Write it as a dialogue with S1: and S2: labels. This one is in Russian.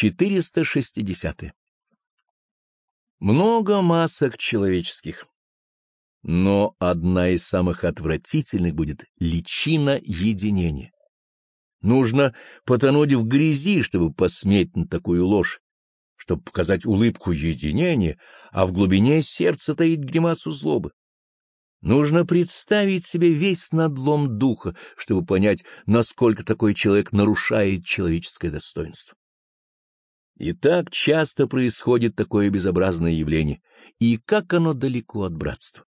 S1: 460. Много масок человеческих, но одна из самых отвратительных будет личина единения. Нужно потонуть в грязи, чтобы посметь на такую ложь, чтобы показать улыбку единения, а в глубине сердца таит гримасу злобы. Нужно представить себе весь надлом духа, чтобы понять, насколько такой человек нарушает человеческое достоинство. И так часто происходит такое безобразное явление, и как оно далеко от братства.